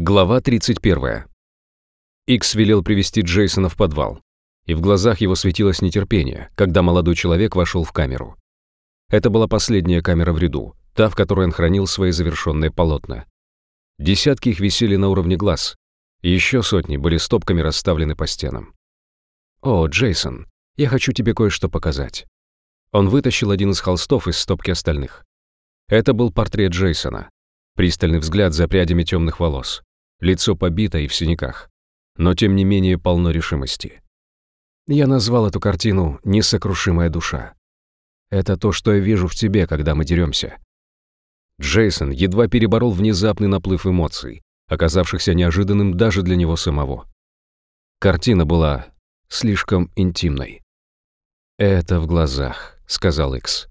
Глава 31. Икс велел привести Джейсона в подвал, и в глазах его светилось нетерпение, когда молодой человек вошел в камеру. Это была последняя камера в ряду, та, в которой он хранил свои завершенные полотна. Десятки их висели на уровне глаз, еще сотни были стопками расставлены по стенам. «О, Джейсон, я хочу тебе кое-что показать». Он вытащил один из холстов из стопки остальных. Это был портрет Джейсона. Пристальный взгляд за прядями темных волос лицо побито и в синяках, но тем не менее полно решимости. Я назвал эту картину «Несокрушимая душа». Это то, что я вижу в тебе, когда мы деремся. Джейсон едва переборол внезапный наплыв эмоций, оказавшихся неожиданным даже для него самого. Картина была слишком интимной. «Это в глазах», — сказал Икс.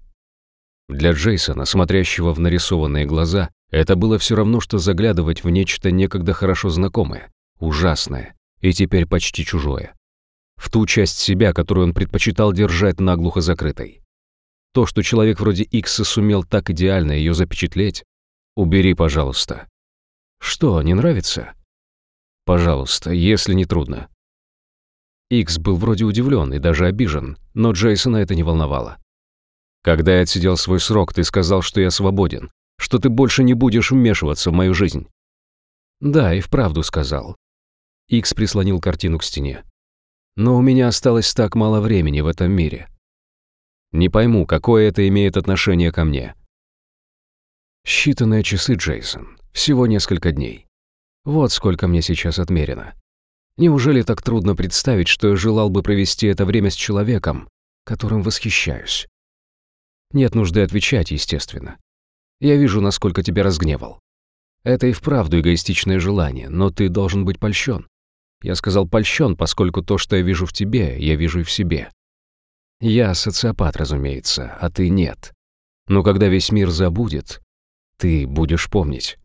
Для Джейсона, смотрящего в нарисованные глаза, это было все равно, что заглядывать в нечто некогда хорошо знакомое, ужасное и теперь почти чужое. В ту часть себя, которую он предпочитал держать наглухо закрытой. То, что человек вроде Икса сумел так идеально ее запечатлеть, убери, пожалуйста. Что, не нравится? Пожалуйста, если не трудно. Икс был вроде удивлен и даже обижен, но Джейсона это не волновало. Когда я отсидел свой срок, ты сказал, что я свободен, что ты больше не будешь вмешиваться в мою жизнь». «Да, и вправду сказал». Икс прислонил картину к стене. «Но у меня осталось так мало времени в этом мире. Не пойму, какое это имеет отношение ко мне». «Считанные часы, Джейсон. Всего несколько дней. Вот сколько мне сейчас отмерено. Неужели так трудно представить, что я желал бы провести это время с человеком, которым восхищаюсь? Нет нужды отвечать, естественно. Я вижу, насколько тебя разгневал. Это и вправду эгоистичное желание, но ты должен быть польщен. Я сказал польщен, поскольку то, что я вижу в тебе, я вижу и в себе. Я социопат, разумеется, а ты нет. Но когда весь мир забудет, ты будешь помнить.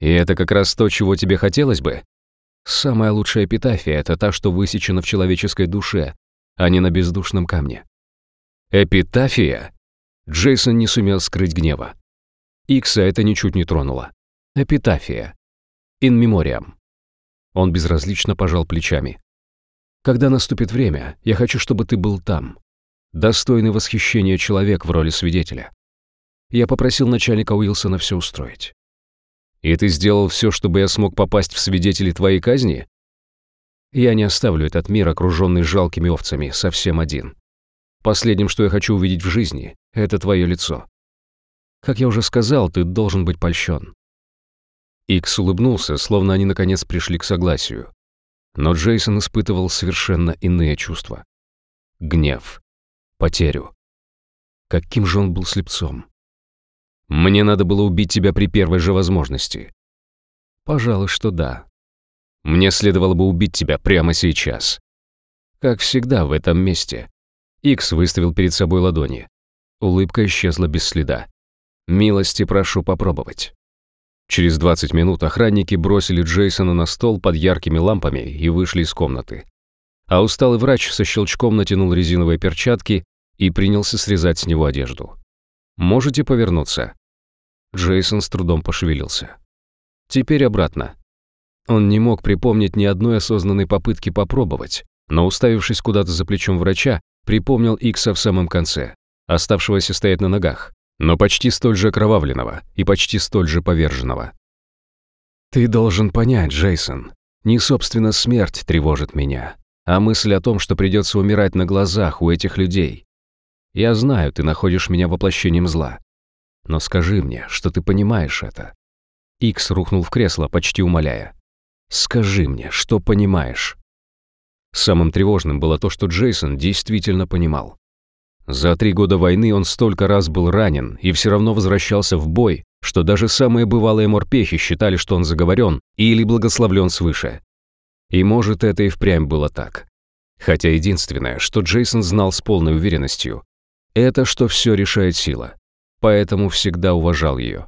И это как раз то, чего тебе хотелось бы? Самая лучшая эпитафия — это та, что высечена в человеческой душе, а не на бездушном камне. Эпитафия? Джейсон не сумел скрыть гнева. Икса это ничуть не тронуло. Эпитафия. In memoriam. Он безразлично пожал плечами. Когда наступит время, я хочу, чтобы ты был там. Достойный восхищения человек в роли свидетеля. Я попросил начальника Уилсона все устроить. И ты сделал все, чтобы я смог попасть в свидетели твоей казни? Я не оставлю этот мир, окруженный жалкими овцами, совсем один. Последним, что я хочу увидеть в жизни, это твое лицо. Как я уже сказал, ты должен быть польщен». Икс улыбнулся, словно они наконец пришли к согласию. Но Джейсон испытывал совершенно иные чувства. Гнев. Потерю. Каким же он был слепцом. «Мне надо было убить тебя при первой же возможности». «Пожалуй, что да». «Мне следовало бы убить тебя прямо сейчас». Как всегда в этом месте. Икс выставил перед собой ладони. Улыбка исчезла без следа. Милости прошу попробовать». Через 20 минут охранники бросили Джейсона на стол под яркими лампами и вышли из комнаты. А усталый врач со щелчком натянул резиновые перчатки и принялся срезать с него одежду. «Можете повернуться?» Джейсон с трудом пошевелился. «Теперь обратно». Он не мог припомнить ни одной осознанной попытки попробовать, но, уставившись куда-то за плечом врача, припомнил Икса в самом конце, оставшегося стоять на ногах, но почти столь же окровавленного и почти столь же поверженного. «Ты должен понять, Джейсон, не собственно смерть тревожит меня, а мысль о том, что придется умирать на глазах у этих людей. Я знаю, ты находишь меня воплощением зла. Но скажи мне, что ты понимаешь это». Икс рухнул в кресло, почти умоляя. «Скажи мне, что понимаешь». Самым тревожным было то, что Джейсон действительно понимал. За три года войны он столько раз был ранен и все равно возвращался в бой, что даже самые бывалые морпехи считали, что он заговорен или благословлен свыше. И может, это и впрямь было так. Хотя единственное, что Джейсон знал с полной уверенностью, это что все решает сила. Поэтому всегда уважал ее.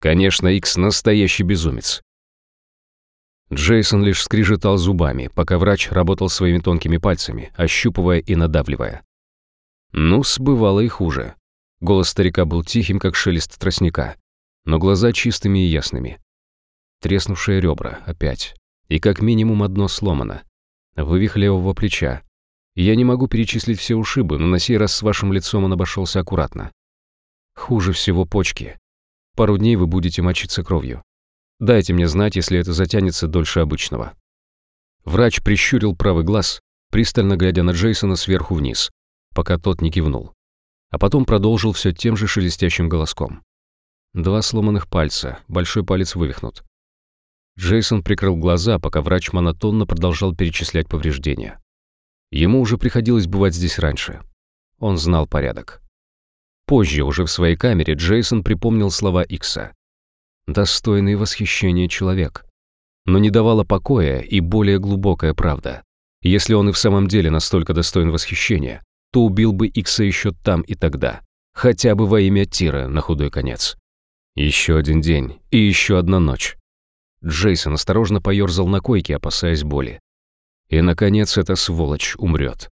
Конечно, Икс настоящий безумец. Джейсон лишь скрижетал зубами, пока врач работал своими тонкими пальцами, ощупывая и надавливая. Ну, сбывало и хуже. Голос старика был тихим, как шелест тростника, но глаза чистыми и ясными. Треснувшие ребра, опять. И как минимум одно сломано. Вывих левого плеча. Я не могу перечислить все ушибы, но на сей раз с вашим лицом он обошелся аккуратно. Хуже всего почки. Пару дней вы будете мочиться кровью. Дайте мне знать, если это затянется дольше обычного. Врач прищурил правый глаз, пристально глядя на Джейсона сверху вниз, пока тот не кивнул. А потом продолжил все тем же шелестящим голоском. Два сломанных пальца, большой палец вывихнут. Джейсон прикрыл глаза, пока врач монотонно продолжал перечислять повреждения. Ему уже приходилось бывать здесь раньше. Он знал порядок. Позже, уже в своей камере, Джейсон припомнил слова Икса. «Достойный восхищения человек». Но не давала покоя и более глубокая правда. Если он и в самом деле настолько достоин восхищения, то убил бы Икса еще там и тогда. Хотя бы во имя Тира на худой конец. Еще один день и еще одна ночь. Джейсон осторожно поерзал на койке, опасаясь боли. И, наконец, эта сволочь умрет.